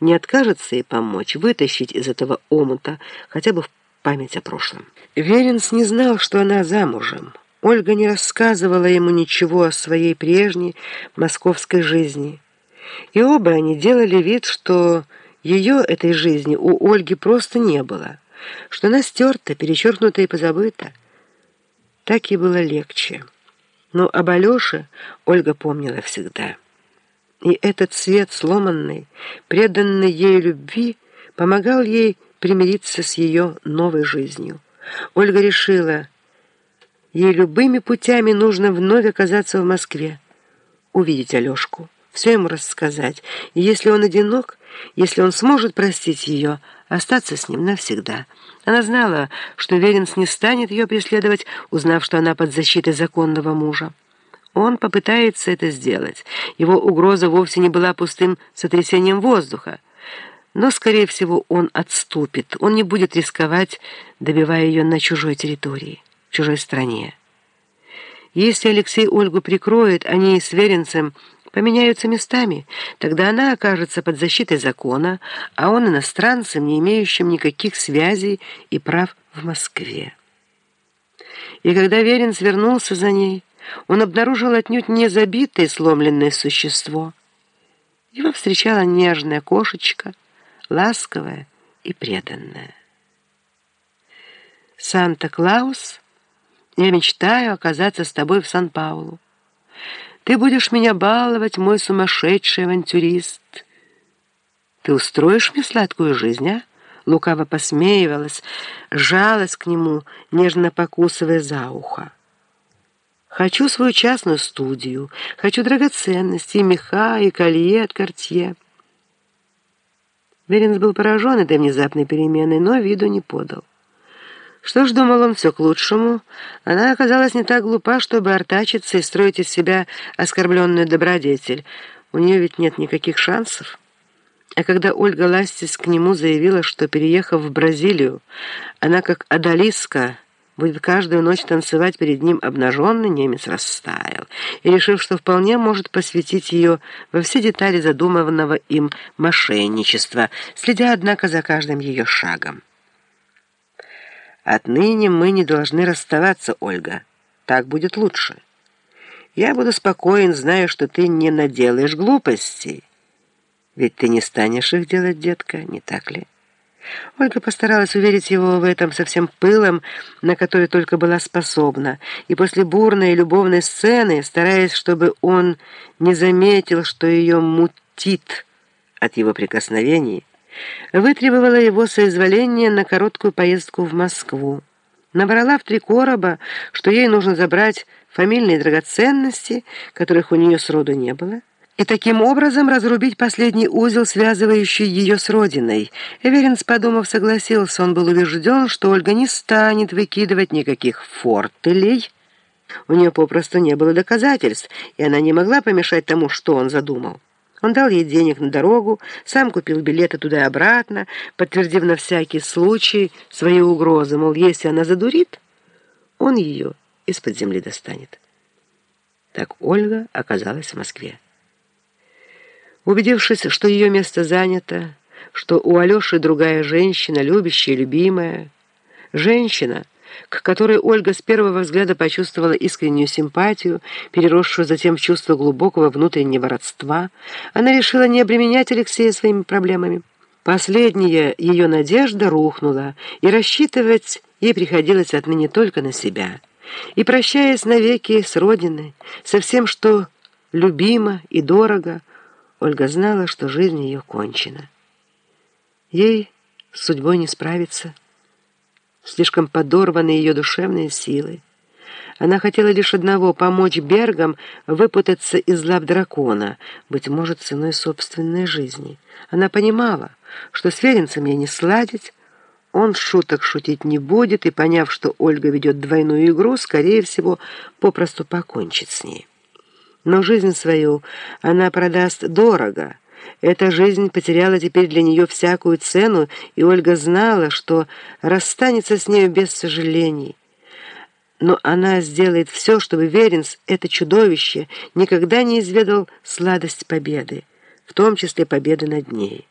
не откажется ей помочь, вытащить из этого омута хотя бы в память о прошлом. Веренс не знал, что она замужем. Ольга не рассказывала ему ничего о своей прежней московской жизни. И оба они делали вид, что ее этой жизни у Ольги просто не было, что она стерта, перечеркнута и позабыта. Так ей было легче. Но об Алёше Ольга помнила всегда. И этот свет сломанный, преданный ей любви, помогал ей примириться с ее новой жизнью. Ольга решила, ей любыми путями нужно вновь оказаться в Москве, увидеть Алешку, все ему рассказать, и если он одинок, если он сможет простить ее, остаться с ним навсегда. Она знала, что Веренс не станет ее преследовать, узнав, что она под защитой законного мужа. Он попытается это сделать. Его угроза вовсе не была пустым сотрясением воздуха. Но, скорее всего, он отступит. Он не будет рисковать, добивая ее на чужой территории, в чужой стране. Если Алексей Ольгу прикроет, они с Веренцем поменяются местами, тогда она окажется под защитой закона, а он иностранцем, не имеющим никаких связей и прав в Москве. И когда Веренц вернулся за ней, он обнаружил отнюдь не забитое сломленное существо. Его встречала нежная кошечка, ласковая и преданная. «Санта-Клаус, я мечтаю оказаться с тобой в Сан-Паулу. Ты будешь меня баловать, мой сумасшедший авантюрист. Ты устроишь мне сладкую жизнь, а?» Лукаво посмеивалась, жалась к нему, нежно покусывая за ухо. Хочу свою частную студию, хочу драгоценности, меха, и колье от Кортье. Веренс был поражен этой внезапной переменой, но виду не подал. Что ж, думал он, все к лучшему. Она оказалась не так глупа, чтобы артачиться и строить из себя оскорбленную добродетель. У нее ведь нет никаких шансов. А когда Ольга Ластис к нему заявила, что, переехав в Бразилию, она, как Адалиска, будет каждую ночь танцевать перед ним обнаженный, немец растаял и, решив, что вполне может посвятить ее во все детали задуманного им мошенничества, следя, однако, за каждым ее шагом. «Отныне мы не должны расставаться, Ольга. Так будет лучше. Я буду спокоен, зная, что ты не наделаешь глупостей. Ведь ты не станешь их делать, детка, не так ли?» Ольга постаралась уверить его в этом со всем пылом, на который только была способна, и после бурной любовной сцены, стараясь, чтобы он не заметил, что ее мутит от его прикосновений, вытребовала его соизволение на короткую поездку в Москву. Набрала в три короба, что ей нужно забрать фамильные драгоценности, которых у нее сроду не было, и таким образом разрубить последний узел, связывающий ее с родиной. Эверинс, подумав, согласился. Он был убежден, что Ольга не станет выкидывать никаких фортелей. У нее попросту не было доказательств, и она не могла помешать тому, что он задумал. Он дал ей денег на дорогу, сам купил билеты туда и обратно, подтвердив на всякий случай свои угрозы, мол, если она задурит, он ее из-под земли достанет. Так Ольга оказалась в Москве. Убедившись, что ее место занято, что у Алеши другая женщина, любящая любимая, женщина, к которой Ольга с первого взгляда почувствовала искреннюю симпатию, переросшую затем в чувство глубокого внутреннего родства, она решила не обременять Алексея своими проблемами. Последняя ее надежда рухнула, и рассчитывать ей приходилось отныне только на себя. И, прощаясь навеки с родиной, со всем, что любимо и дорого, Ольга знала, что жизнь ее кончена. Ей с судьбой не справиться. Слишком подорваны ее душевные силы. Она хотела лишь одного — помочь Бергам выпутаться из лап дракона, быть может, ценой собственной жизни. Она понимала, что с Ференцем ей не сладить, он шуток шутить не будет, и, поняв, что Ольга ведет двойную игру, скорее всего, попросту покончит с ней. Но жизнь свою она продаст дорого. Эта жизнь потеряла теперь для нее всякую цену, и Ольга знала, что расстанется с нею без сожалений. Но она сделает все, чтобы Веренс, это чудовище, никогда не изведал сладость победы, в том числе победы над ней.